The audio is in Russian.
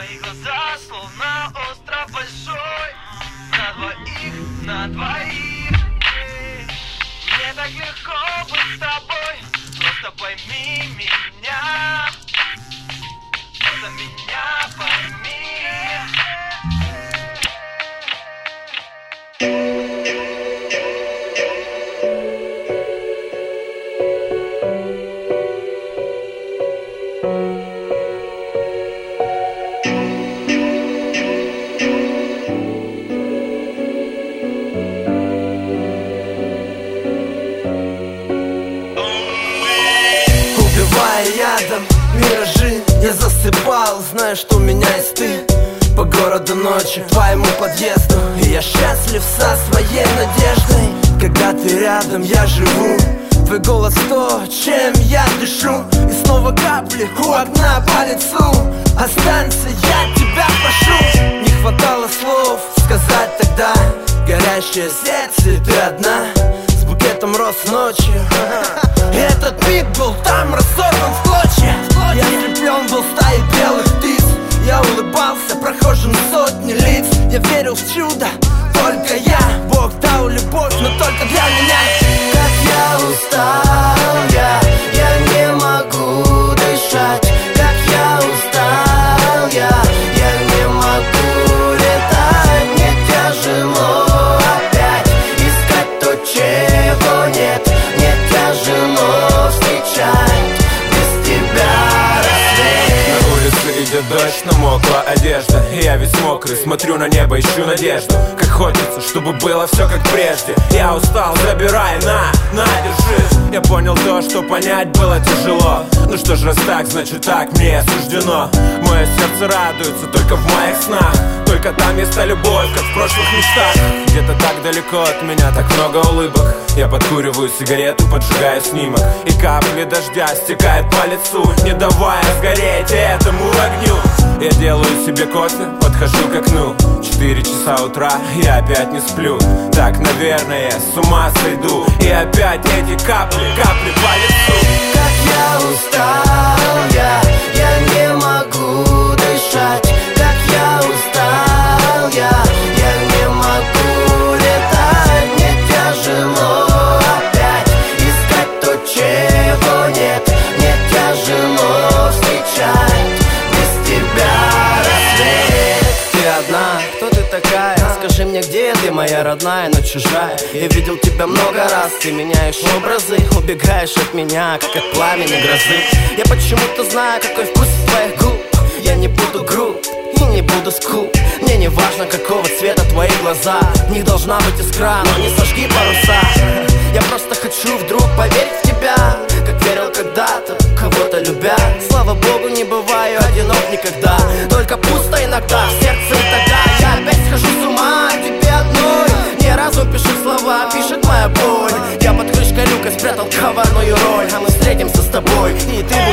Твои глаза словно остров большой. На двоих, на двоих. Мне так легко быть с тобой. Просто пойми меня миражи Я засыпал, зная, что у меня есть ты. По городу ночью, к твоему подъезду. И я счастлив со своей надеждой. Когда ты рядом, я живу. Твой голос то, чем я дышу. И снова капли у окна по лицу. Останься, я тебя прошу. Не хватало слов сказать тогда. Горящее сердце, ты одна. С букетом роз ночью. И Этот миг был там разорван в ajuda. Дождь, намокла одежда я весь мокрый, смотрю на небо, ищу надежду. Как хочется, чтобы было все как прежде. Я устал, забирай, на, на, держи Я понял то, что понять было тяжело. Ну что ж, раз так, значит так мне суждено Мое сердце радуется только в моих снах. Только там есть любовь, как в прошлых мечтах. Где-то так далеко от меня, так много улыбок. Я подкуриваю сигарету, поджигаю снимок. И капли дождя стекают по лицу Не давая сгореть этому огню. Я делаю себе кофе, подхожу к окну. Четыре часа утра, я опять не сплю. Так, наверное, с ума сойду. И опять эти капли, капли по лицу родная, но чужая. Я видел тебя много раз, ты меняешь образы Убегаешь от меня, как от пламени грозы. Я почему-то знаю, какой вкус твоих губ. Я не буду груб и не буду скуп. Мне не важно, какого цвета твои глаза. Них должна быть искра, но не сожги паруса. Я просто хочу вдруг поверить коварную роль А мы встретимся с тобой, и ты